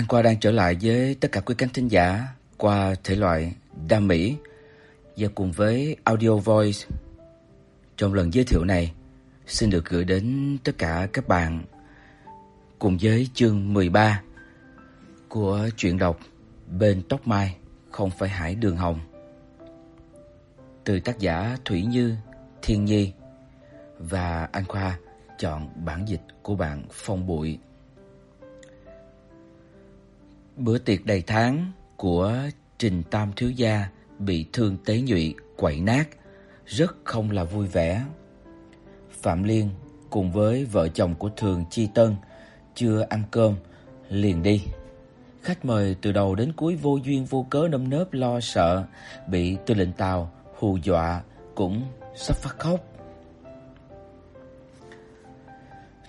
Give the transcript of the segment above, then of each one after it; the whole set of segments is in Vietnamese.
Anh Khoa đang trở lại với tất cả quý khán thính giả qua thể loại đa mỹ và cùng với audio voice. Trong lần giới thiệu này, xin được gửi đến tất cả các bạn cùng với chương 13 của truyện đọc Bên tóc mai không phải hải đường hồng. Từ tác giả Thủy Như, Thiên Nhi và anh Khoa chọn bản dịch của bạn Phong Bụi. Bữa tiệc đầy tháng của Trình Tam thiếu gia bị thương tế nhụy quậy nát, rất không là vui vẻ. Phạm Liên cùng với vợ chồng của Thường Chi Tân chưa ăn cơm liền đi. Khách mời từ đầu đến cuối vô duyên vô cớ nơm nớp lo sợ, bị Tư lệnh Tào hù dọa cũng sắp phát khóc.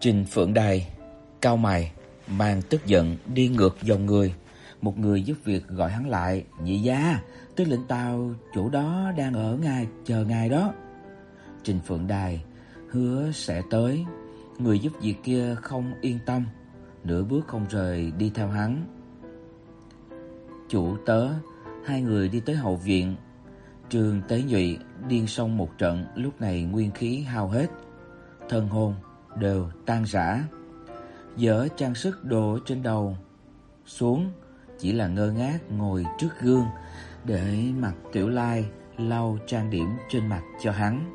Trình Phượng Đài cao mày, mang tức giận đi ngược dòng người. Một người giúp việc gọi hắn lại, "Nhị gia, tư lệnh tao chỗ đó đang ở ngài chờ ngài đó." Trình Phượng Đài hứa sẽ tới. Người giúp việc kia không yên tâm, nửa bước không rời đi theo hắn. Chủ tớ, hai người đi tới hậu viện. Trường Tế Nhụy điên xong một trận, lúc này nguyên khí hao hết, thân hồn đều tan rã. Dỡ trang sức đồ trên đầu xuống, chỉ là ngơ ngác ngồi trước gương để mặt Tiểu Lai lau trang điểm trên mặt cho hắn.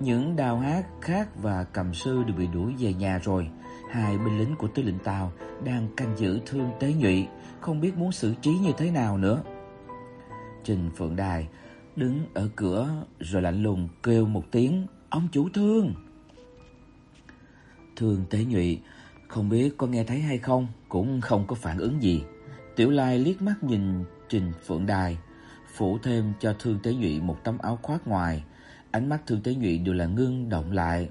Những đào hát khác và cầm sư đều bị đuổi về nhà rồi. Hai binh lính của tư lệnh Tào đang canh giữ thương tế nhụy, không biết muốn xử trí như thế nào nữa. Trình Phượng Đài đứng ở cửa rồi lạnh lùng kêu một tiếng, "Ông chủ thương!" Thương Tế Nhụy không biết có nghe thấy hay không, cũng không có phản ứng gì. Tiểu Lai liếc mắt nhìn Trình Phượng Đài, phủ thêm cho Thương Tế Nhụy một tấm áo khoác ngoài, ánh mắt Thương Tế Nhụy đều là ngưng động lại.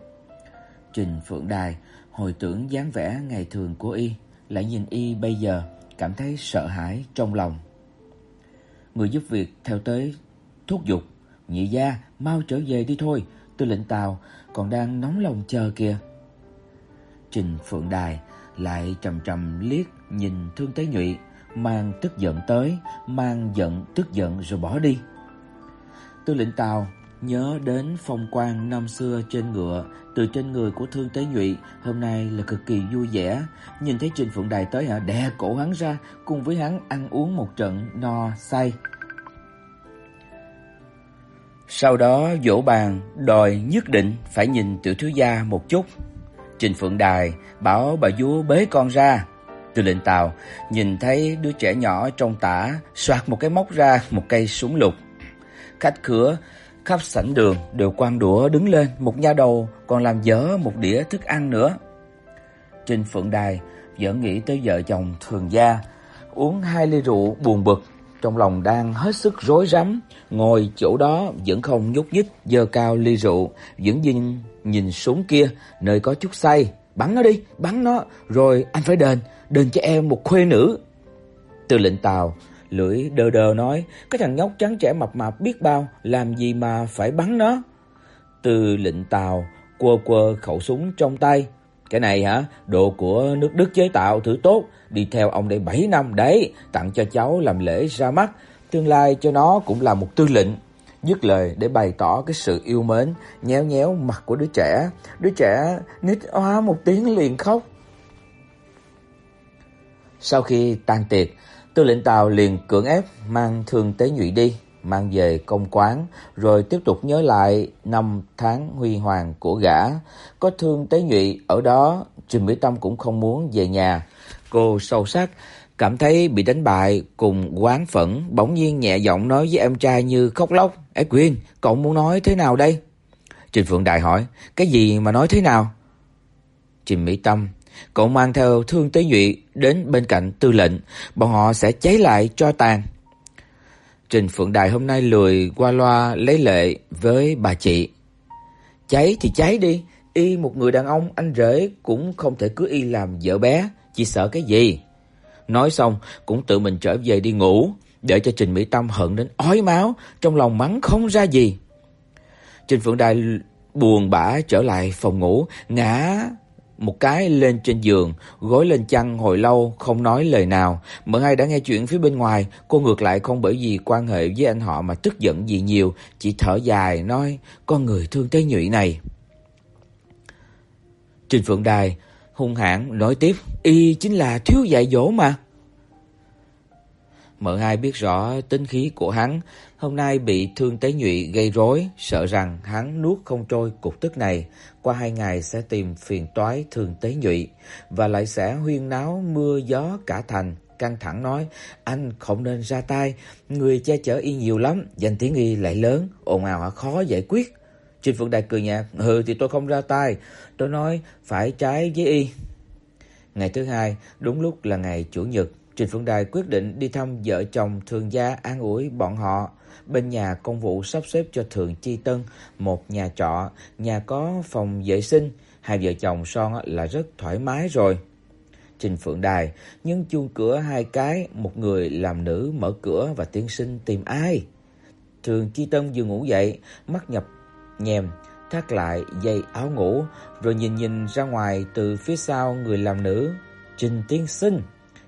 Trình Phượng Đài hồi tưởng dáng vẻ ngày thường của y, lại nhìn y bây giờ, cảm thấy sợ hãi trong lòng. Người giúp việc theo tới thúc giục, "Nhị gia, mau trở về đi thôi, Tư lệnh Tào còn đang nóng lòng chờ kìa." Trình Phượng Đài lại trầm trầm liếc nhìn Thương Tế Nhụy, mang tức giận tới, mang giận tức giận rồi bỏ đi. Tư lệnh Tào nhớ đến phong quang năm xưa trên ngựa, từ trên người của Thương Tế Nhụy, hôm nay là cực kỳ vui vẻ, nhìn thấy Trình Phượng Đài tới hả, đè cổ hắn ra, cùng với hắn ăn uống một trận no say. Sau đó dỗ bàn đòi nhất định phải nhìn tiểu thiếu gia một chút. Trình Phượng Đài bảo bà vú bế con ra. Tư lệnh Tào nhìn thấy đứa trẻ nhỏ trong tả soạt một cái móc ra một cây súng lục. Khách cửa khắp sảnh đường đều quang đũa đứng lên, một nha đầu còn làm dở một đĩa thức ăn nữa. Trình Phượng Đài vẫn nghĩ tới vợ chồng Thường gia, uống hai ly rượu buồn bực, trong lòng đang hết sức rối rắm, ngồi chỗ đó vẫn không nhúc nhích, giơ cao ly rượu, vẫn nhìn nhìn xuống kia, nơi có chút say, bắn nó đi, bắn nó, rồi anh phải đền, đền cho em một khuê nữ. Tư lệnh Tào lưỡi đờ đờ nói, cái thằng nhóc trắng trẻ mập mạp biết bao, làm gì mà phải bắn nó. Tư lệnh Tào quơ quơ khẩu súng trong tay. Cái này hả, đồ của nước Đức chế tạo thử tốt, đi theo ông đây 7 năm đấy, tặng cho cháu làm lễ ra mắt, tương lai cho nó cũng là một tư lệnh. Dứt lời để bày tỏ cái sự yêu mến, nhéo nhéo mặt của đứa trẻ. Đứa trẻ nít oa một tiếng liền khóc. Sau khi tan tiệc, Tư lệnh Tào liền cưỡng ép mang Thương Tế Nhụy đi, mang về công quán, rồi tiếp tục nhớ lại năm tháng huy hoàng của gã. Có Thương Tế Nhụy ở đó, Trình Mỹ Tâm cũng không muốn về nhà. Cô sâu sắc cảm thấy bị đánh bại cùng quán phẫn, bỗng nhiên nhẹ giọng nói với em trai như khóc lóc, "Ê Quyên, cậu muốn nói thế nào đây?" Trình Phượng Đại hỏi, "Cái gì mà nói thế nào?" Trình Mỹ Tâm, "Cậu mang theo Thương Tế Nhụy đến bên cạnh tư lệnh, bọn họ sẽ cháy lại cho tàn." Trình Phượng Đài hôm nay lười qua loa lấy lệ với bà chị. "Cháy thì cháy đi, y một người đàn ông anh rể cũng không thể cứ y làm vợ bé, chỉ sợ cái gì?" Nói xong cũng tự mình trở về đi ngủ, để cho Trình Mỹ Tâm hận đến ói máu, trong lòng mắng không ra gì. Trình Phượng Đài buồn bã trở lại phòng ngủ, ngã một cái lên trên giường, gối lên chăn hồi lâu không nói lời nào. Mợ hai đã nghe chuyện phía bên ngoài, cô ngược lại không bởi vì quan hệ với anh họ mà tức giận gì nhiều, chỉ thở dài nói: "Con người thương Tế Nhụy này." Trình Phượng Đài hung hãn nói tiếp: "Y chính là thiếu dạy dỗ mà." Mợ hai biết rõ tính khí của hắn, hôm nay bị Thương Tế Nhụy gây rối, sợ rằng hắn nuốt không trôi cục tức này, qua hai ngày sẽ tìm phiền toái Thương Tế Nhụy và lại sẽ huyên náo mưa gió cả thành, căng thẳng nói: "Anh không nên ra tay, người che chở y nhiều lắm, danh tiếng y lại lớn, ồn ào khó giải quyết." Trình Phượng Đài cười nhạt: "Ừ thì tôi không ra tay, tôi nói phải trái với y." Ngày thứ hai, đúng lúc là ngày chủ nhật, Trình Phượng Đài quyết định đi thăm vợ chồng Thường gia an ủi bọn họ. Bên nhà công vụ sắp xếp cho Thường Chi Tân một nhà trọ, nhà có phòng vệ sinh, hai vợ chồng son là rất thoải mái rồi. Trình Phượng Đài nhưng chuông cửa hai cái, một người làm nữ mở cửa và tiên sinh tìm ai. Thường Chi Tân vừa ngủ dậy, mắt nhập nhèm, thắt lại dây áo ngủ, rồi nhìn nhìn ra ngoài từ phía sau người làm nữ, "Trình tiên sinh."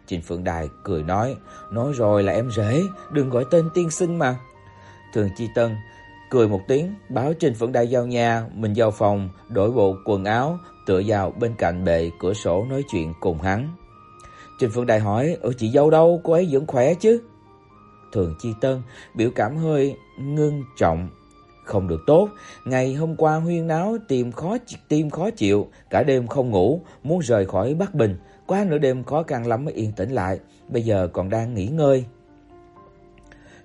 Trình Phượng Đài cười nói, nói rồi là em rể, đừng gọi tên tiên sinh mà. Thường Chi Tân cười một tiếng, báo Trình Phượng Đài vào nhà, mình vào phòng, đổi bộ quần áo, tựa vào bên cạnh bệ cửa sổ nói chuyện cùng hắn. Trình Phượng Đài hỏi, "Ở chị dâu đâu, cô ấy vẫn khỏe chứ?" Thường Chi Tân biểu cảm hơi ngưng trọng, không được tốt, ngày hôm qua huyên náo tìm khó tìm khó chịu, cả đêm không ngủ, muốn rời khỏi Bắc Bình, Quá nửa đêm khó khăn lắm mới yên tĩnh lại, bây giờ còn đang nghỉ ngơi.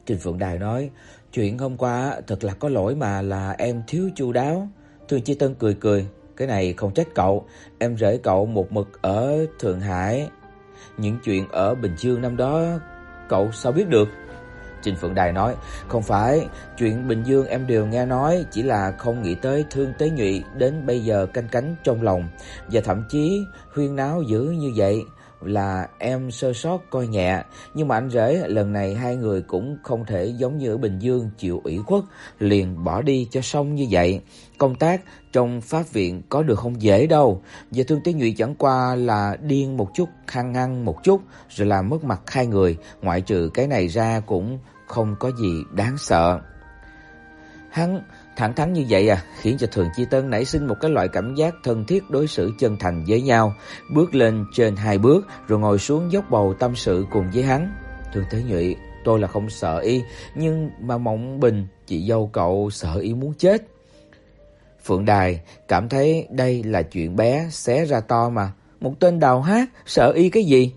Trình Phượng Đài nói, chuyện hôm qua thật là có lỗi mà là em thiếu chu đáo. Thường Chi Tân cười cười, cái này không trách cậu, em rể cậu một mực ở Thượng Hải. Những chuyện ở Bình Dương năm đó cậu sao biết được? Trình Phượng Đài nói, không phải, chuyện Bình Dương em đều nghe nói, chỉ là không nghĩ tới Thương Tế Nhụy đến bây giờ canh cánh trong lòng. Và thậm chí huyên náo dữ như vậy là em sơ sót coi nhẹ, nhưng mà anh rể lần này hai người cũng không thể giống như ở Bình Dương chịu ủy khuất liền bỏ đi cho xong như vậy. Công tác trong pháp viện có được không dễ đâu. Và Thương Tế Nhụy chẳng qua là điên một chút, hăng hăng một chút rồi làm mất mặt hai người, ngoại trừ cái này ra cũng không có gì đáng sợ. Hắn thẳng thắn như vậy à, khiến cho Thường Chi Tân nảy sinh một cái loại cảm giác thân thiết đối xử chân thành với nhau, bước lên trên hai bước rồi ngồi xuống dốc bầu tâm sự cùng với hắn. Thường Thế Nhụy, tôi là không sợ y, nhưng mà Mộng Bình, chị dâu cậu sợ y muốn chết. Phượng Đài cảm thấy đây là chuyện bé xé ra to mà, một tên đào hát sợ y cái gì?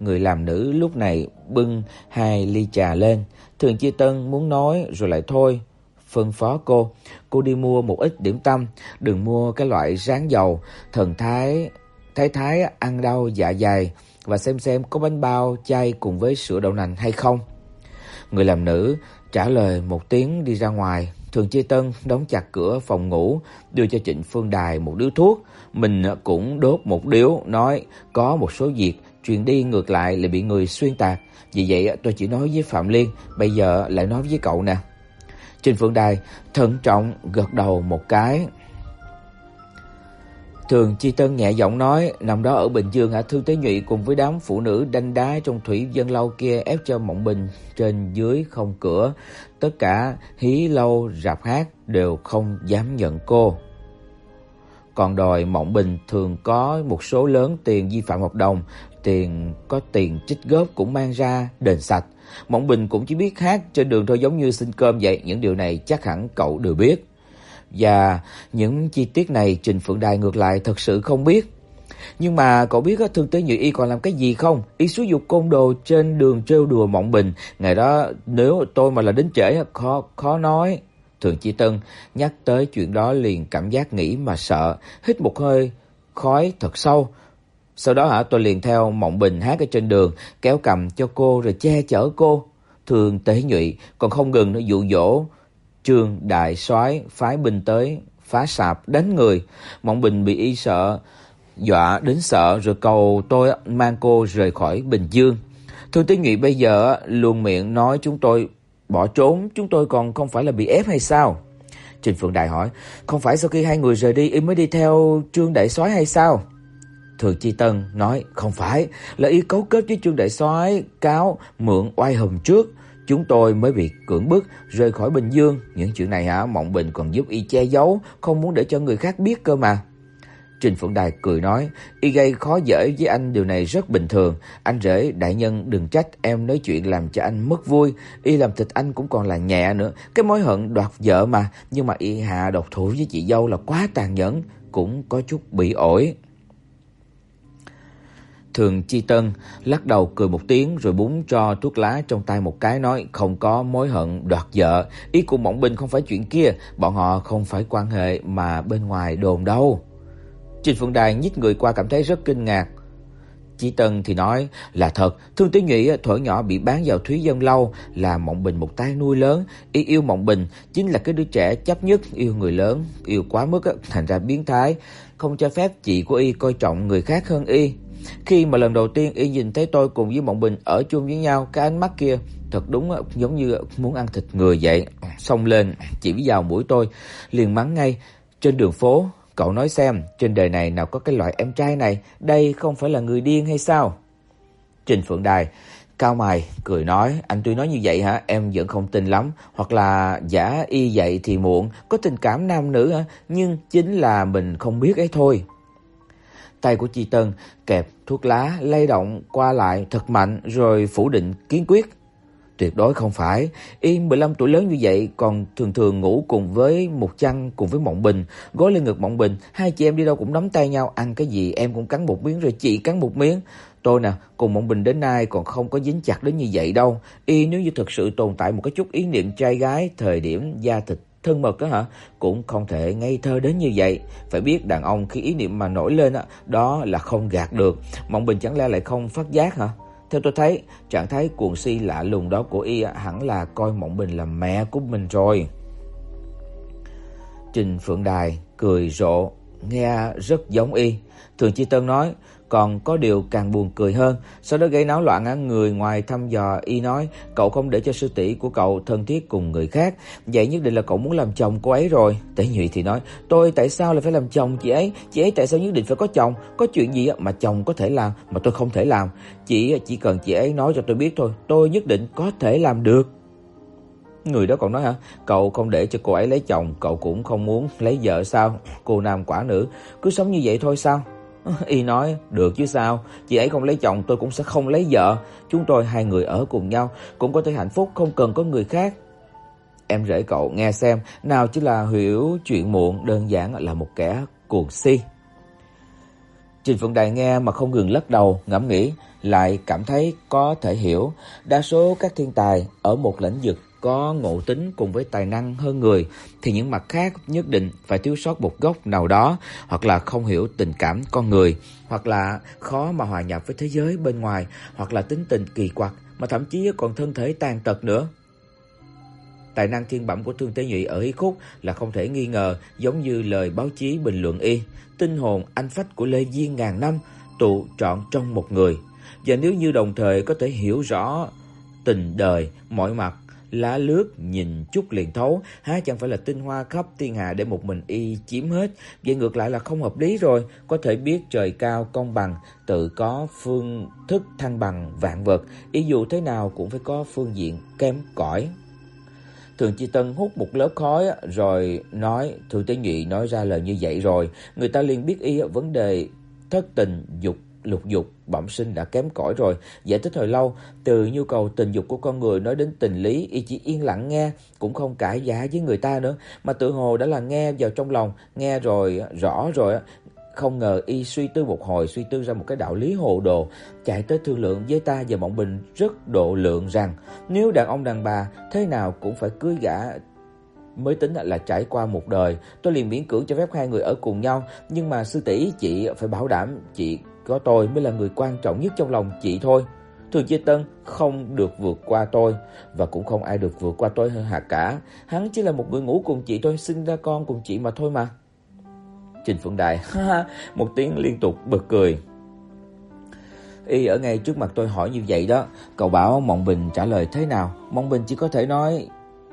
Người làm nữ lúc này bưng hai ly trà lên, Thường Chi Tân muốn nói rồi lại thôi, phân phó cô, cô đi mua một ít điểm tâm, đừng mua cái loại rán dầu, thần thái thái thái ăn đau dạ dày và xem xem có bánh bao chay cùng với sữa đậu nành hay không. Người làm nữ trả lời một tiếng đi ra ngoài, Thường Chi Tân đóng chặt cửa phòng ngủ, đưa cho Trịnh Phương Đài một điếu thuốc, mình cũng đốt một điếu, nói có một số việc truyền đi ngược lại lại bị người xuyên tạc, vì vậy tôi chỉ nói với Phạm Liên, bây giờ lại nói với cậu nè. Trình Phượng Đài thận trọng gật đầu một cái. Thường Chi Tân nhẹ giọng nói, năm đó ở Bình Dương hả Thương Tế Nhụy cùng với đám phụ nữ đanh đá trong thủy dân lâu kia ép cho Mộng Bình trên dưới không cửa, tất cả hí lâu rạp hát đều không dám nhận cô. Còn đòi Mộng Bình thường có một số lớn tiền vi phạm hợp đồng, tiền có tiền chích góp cũng mang ra đền sạch. Mộng Bình cũng chỉ biết hát trên đường thôi giống như xin cơm vậy, những điều này chắc hẳn cậu đều biết. Và những chi tiết này Trình Phượng Đài ngược lại thật sự không biết. Nhưng mà cậu biết Thương Tế Như Y còn làm cái gì không? Y xúi dục côn đồ trên đường trêu đùa Mộng Bình, ngày đó nếu tôi mà là đến trễ khó khó nói. Thường Chi Tân nhắc tới chuyện đó liền cảm giác nghĩ mà sợ, hít một hơi khói thật sâu. Sau đó hả tôi liền theo Mộng Bình hát ở trên đường, kéo cầm cho cô rồi che chở cô. Thường Tế Nhụy còn không ngừng nó dụ dỗ Trương đại soái phái binh tới phá sạp đánh người. Mộng Bình bị y sợ dọa đến sợ rồi cầu tôi mang cô rời khỏi Bình Dương. Thương Tế Nhụy bây giờ luôn miệng nói chúng tôi bỏ trốn, chúng tôi còn không phải là bị ép hay sao? Trình Phượng Đài hỏi, không phải sau khi hai người rời đi y mới đi theo Trương Đại Soái hay sao? Thường Chi Tân nói, không phải, là y cấu kết với Trương Đại Soái cáo mượn oai hùng trước, chúng tôi mới bị cưỡng bức rời khỏi Bình Dương, những chuyện này hả, Mộng Bình còn giúp y che giấu, không muốn để cho người khác biết cơ mà. Trình Phượng Đài cười nói, y gây khó dễ với anh điều này rất bình thường, anh rể đại nhân đừng trách em nói chuyện làm cho anh mất vui, y làm thịt anh cũng còn là nhẹ nữa, cái mối hận đoạt vợ mà, nhưng mà y hạ độc thủ với chị dâu là quá tàn nhẫn, cũng có chút bị ổi. Thường Chi Tân lắc đầu cười một tiếng rồi búng cho thuốc lá trong tay một cái nói không có mối hận đoạt vợ, ý của Mộng Bình không phải chuyện kia, bọn họ không phải quan hệ mà bên ngoài đồn đâu. Trình Phượng Đài nhích người qua cảm thấy rất kinh ngạc. Chỉ Tân thì nói là thật, Thương Tiểu Nhụy à, thuở nhỏ bị bán vào Thúy Dân lâu là Mộng Bình một tay nuôi lớn, y yêu Mộng Bình chính là cái đứa trẻ chấp nhất yêu người lớn, yêu quá mức thành ra biến thái, không cho phép chị của y coi trọng người khác hơn y. Khi mà lần đầu tiên y nhìn thấy tôi cùng với Mộng Bình ở chung với nhau, cái ánh mắt kia thật đúng giống như muốn ăn thịt người vậy. Xông lên chỉ vào mũi tôi, liền mắng ngay, trên đường phố Cậu nói xem, trên đời này nào có cái loại em trai này, đây không phải là người điên hay sao? Trình Phượng Đài cao mày cười nói, anh tuy nói như vậy hả, em vẫn không tin lắm, hoặc là giả y vậy thì muộn, có tình cảm nam nữ hả, nhưng chính là mình không biết ấy thôi. Tay của Chi Tân kẹp thuốc lá lay động qua lại thật mạnh rồi phủ định kiên quyết. Tuyệt đối không phải, Yên 15 tuổi lớn như vậy còn thường thường ngủ cùng với một chăn cùng với Mộng Bình, gối lên ngực Mộng Bình, hai chị em đi đâu cũng nắm tay nhau, ăn cái gì em cũng cắn một miếng rồi chị cắn một miếng. Tôi nè, cùng Mộng Bình đến nay còn không có dính chặt đến như vậy đâu. Y nếu như thực sự tồn tại một cái chút ý niệm trai gái thời điểm da thịt thân mật á hả, cũng không thể ngây thơ đến như vậy. Phải biết đàn ông khi ý niệm mà nổi lên á, đó là không gạt được. Mộng Bình chẳng lẽ lại không phát giác hả? Theo tôi thấy, trạng thái cuồng si lạ lùng đó của y hẳn là coi Mộng Bình là mẹ của mình rồi. Trình Phượng Đài cười rộ, nghe rất giống y. Thường Chi Tân nói, còn có điều càng buồn cười hơn, sau đó gây náo loạn á, người ngoài thăm dò y nói, cậu không để cho sư tỷ của cậu thân thiết cùng người khác, vậy nhất định là cậu muốn làm chồng cô ấy rồi. Tế Nhụy thì nói, tôi tại sao lại phải làm chồng chị ấy? Chị ấy tại sao nhất định phải có chồng? Có chuyện gì mà chồng có thể làm mà tôi không thể làm? Chị chỉ cần chị ấy nói cho tôi biết thôi, tôi nhất định có thể làm được. Người đó còn nói hả? Cậu không để cho cô ấy lấy chồng, cậu cũng không muốn lấy vợ sao? Cô nam quả nữ, cứ sống như vậy thôi sao? Y nói, được chứ sao, chị ấy không lấy chồng tôi cũng sẽ không lấy vợ, chúng tôi hai người ở cùng nhau cũng có thể hạnh phúc không cần có người khác. Em rể cậu nghe xem, nào chỉ là hiểu chuyện muộn, đơn giản là một kẻ cuồng si. Trình Phượng Đài nghe mà không ngừng lắc đầu, ngẫm nghĩ, lại cảm thấy có thể hiểu, đa số các thiên tài ở một lĩnh vực có ngộ tính cùng với tài năng hơn người thì những mặt khác nhất định phải thiếu sót một góc nào đó, hoặc là không hiểu tình cảm con người, hoặc là khó mà hòa nhập với thế giới bên ngoài, hoặc là tính tình kỳ quặc, mà thậm chí còn thân thể tàn tật nữa. Tài năng thiên bẩm của Thương Tế Nhụy ở Hí Khúc là không thể nghi ngờ, giống như lời báo chí bình luận y, tinh hồn anh phách của Lê Diên ngàn năm tụ trọn trong một người. Và nếu như đồng thời có thể hiểu rõ tình đời mọi mặt lá lướt nhìn chút liền thấu, há chẳng phải là tinh hoa khắp thiên hạ để một mình y chiếm hết, vậy ngược lại là không hợp lý rồi, có thể biết trời cao công bằng, tự có phương thức thăng bằng vạn vật, ý dù thế nào cũng phải có phương diện kém cỏi. Thường Chi Tân hút một lớp khói rồi nói, Thường Tế Nhụy nói ra lời như vậy rồi, người ta liền biết y vấn đề thất tình dục lục dục bẩm sinh đã kém cỏi rồi, giải thích hồi lâu, từ nhu cầu tình dục của con người nói đến tình lý, y chỉ yên lặng nghe, cũng không cãi giá với người ta nữa, mà tự hồ đã là nghe vào trong lòng, nghe rồi rõ rồi không ngờ y suy tư một hồi suy tư ra một cái đạo lý hồ đồ, chạy tới thương lượng với ta và Mộng Bình rất độ lượng rằng nếu đàn ông đàn bà thế nào cũng phải cưới gả mới tính là trải qua một đời, tôi liền miễn cưỡng cho phép hai người ở cùng nhau, nhưng mà sư tỷ chị phải bảo đảm chị có tôi mới là người quan trọng nhất trong lòng chị thôi. Thường Chi Tân không được vượt qua tôi và cũng không ai được vượt qua tôi hơn Hà cả. Hắn chỉ là một người ngủ cùng chị tôi, sinh ra con cùng chị mà thôi mà. Trình Phượng ha một tiếng liên tục bật cười. Y ở ngay trước mặt tôi hỏi như vậy đó, cậu bảo Mộng Bình trả lời thế nào? Mộng Bình chỉ có thể nói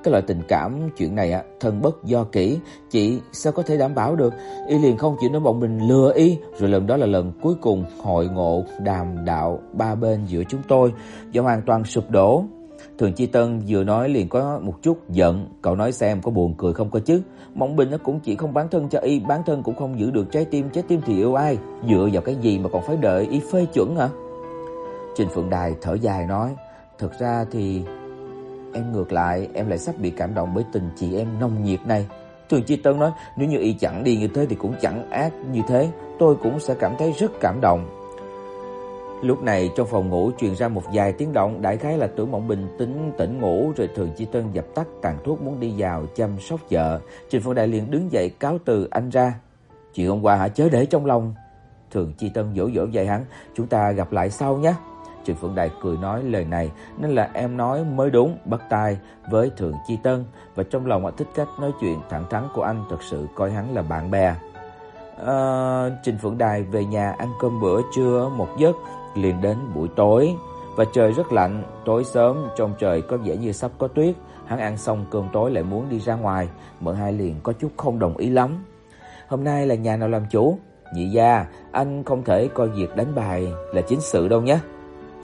cái loại tình cảm chuyện này á, thân bất do kỹ, chị sao có thể đảm bảo được? Y liền không chịu nói bọn mình lừa y, rồi lần đó là lần cuối cùng hội ngộ đàm đạo ba bên giữa chúng tôi, do hoàn toàn sụp đổ. Thường Chi Tân vừa nói liền có một chút giận, cậu nói xem có buồn cười không có chứ? Mộng Bình nó cũng chỉ không bán thân cho y, bán thân cũng không giữ được trái tim, trái tim thì yêu ai, dựa vào cái gì mà còn phải đợi y phê chuẩn hả? Trình Phượng Đài thở dài nói, thật ra thì em ngược lại, em lại sắp bị cảm động bởi tình chị em nồng nhiệt này. Thường Chi Tân nói, nếu như y chẳng đi như thế thì cũng chẳng ác như thế, tôi cũng sẽ cảm thấy rất cảm động. Lúc này trong phòng ngủ truyền ra một vài tiếng động, đại khái là Tưởng Mộng Bình tính tỉnh ngủ rồi Thường Chi Tân dập tắt tàn thuốc muốn đi vào chăm sóc vợ. Trình Phong Đại liền đứng dậy cáo từ anh ra. "Chuyện hôm qua hả chớ để trong lòng." Thường Chi Tân dỗ dỗ dạy hắn, "Chúng ta gặp lại sau nhé." Trình Phượng Đài cười nói lời này nên là em nói mới đúng, bắt tay với thượng Chi Tân và trong lòng thích cách nói chuyện thẳng thắn của anh, thật sự coi hắn là bạn bè. Ờ, à, Trình Phượng Đài về nhà ăn cơm bữa trưa một giấc, liền đến buổi tối và trời rất lạnh, tối sớm trong trời có vẻ như sắp có tuyết, hắn ăn xong cơm tối lại muốn đi ra ngoài, Mợ Hai liền có chút không đồng ý lắm. Hôm nay là nhà nào làm chủ? Nhị gia, anh không thể coi việc đánh bài là chính sự đâu nhé.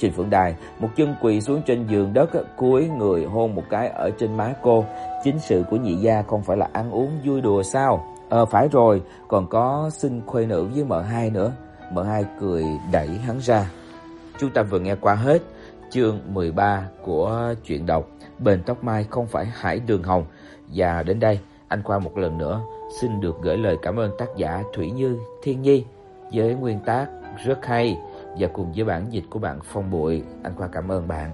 Trình Phượng Đài một chân quỳ xuống trên giường đất, cúi người hôn một cái ở trên má cô. Chính sự của nhị gia không phải là ăn uống vui đùa sao? Ờ phải rồi, còn có xin khuê nữ với mợ hai nữa. Mợ hai cười đẩy hắn ra. Chúng ta vừa nghe qua hết chương 13 của truyện đọc Bền tóc mai không phải hải đường hồng và đến đây anh Khoa một lần nữa xin được gửi lời cảm ơn tác giả Thủy Như Thiên Nhi với nguyên tác rất hay và cùng với bản dịch của bạn Phong Bụi. Anh Khoa cảm ơn bạn.